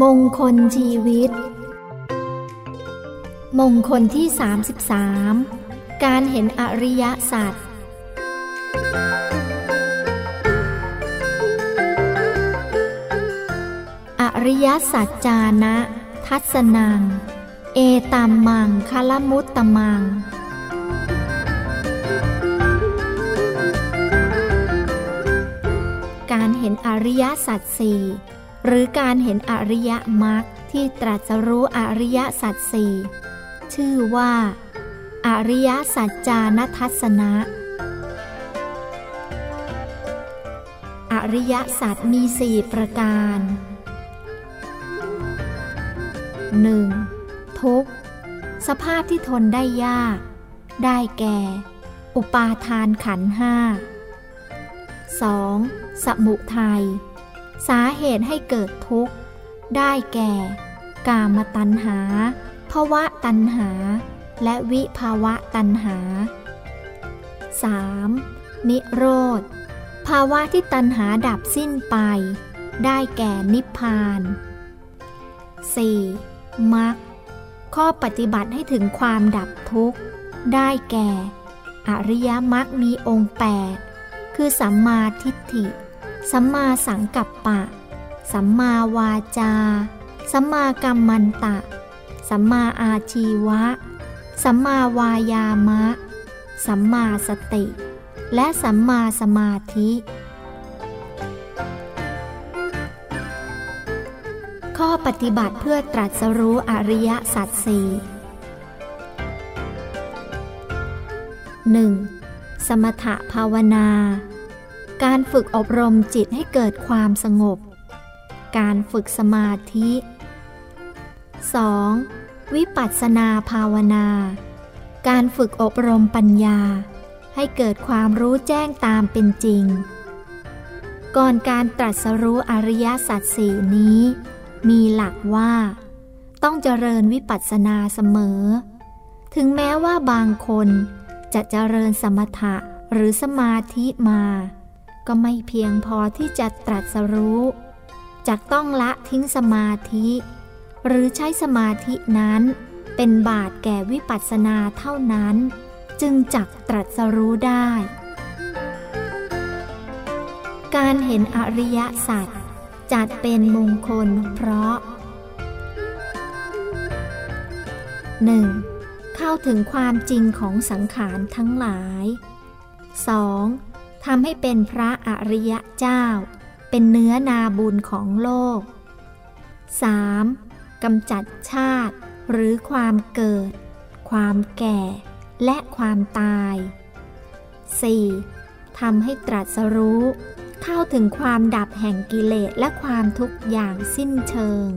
มงคลชีวิต มงคลที่ 33 การเห็นอริยสัจอริยสัจจานะ ทัศนัง เอตัมมังคลมุตตมังการเห็นอริยสัจสี่ หรือการเห็นอริยมรรคที่ตรัสรู้อริยสัจสี่ชื่อว่า อริยสัจจานทัศนะ อริยสัจมีสี่ประการ 1. ทุกสภาพที่ทนได้ยาก ได้แก่ อุปาทานขันห้า 2. สมุทัย สาเหตุให้เกิดทุกข์ ได้แก่ กามตัณหาภวะตัณหา และวิภาวะตัณหา 3. นิโรธ ภาวะที่ตัณหาดับสิ้นไป ได้แก่นิพพาน 4. มรรคข้อปฏิบัติให้ถึงความดับทุกข์ ได้แก่ อริยมรรคมีองค์ 8 คือสัมมาทิฏฐิ สัมมาสังกัปปะ สัมมาวาจา สัมมากัมมันตะ สัมมาอาชีวะ สัมมาวายามะ สัมมาสติ และสัมมาสมาธิ ข้อปฏิบัติเพื่อตรัสรู้อริยสัจสี่หนึ่งสมถภาวนา การฝึกอบรมจิตให้เกิดความสงบ การฝึกสมาธิ 2. วิปัสสนาภาวนา การฝึกอบรมปัญญา ให้เกิดความรู้แจ้งตามเป็นจริง ก่อนการตรัสรู้อริยสัจสี่นี้ มีหลักว่า ต้องเจริญวิปัสสนาเสมอ ถึงแม้ว่าบางคนจะเจริญสมถะหรือสมาธิมา ก็ไม่เพียงพอที่จะตรัสรู้จะต้องละทิ้งสมาธิ หรือใช้สมาธินั้นเป็นบาตแก่วิปัสสนาเท่านั้น จึงจักตรัสรู้ได้ การเห็นอริยสัจจัดเป็นมงคลเพราะ 1. เข้าถึงความจริงของสังขารทั้งหลาย 2. ทำให้เป็นพระอริยะเจ้า เป็นเนื้อนาบุญของโลก 3. กำจัดชาติ หรือความเกิด ความแก่ และความตาย 4. ทำให้ตรัสรู้ เข้าถึงความดับแห่งกิเลสและความทุกข์อย่างสิ้นเชิง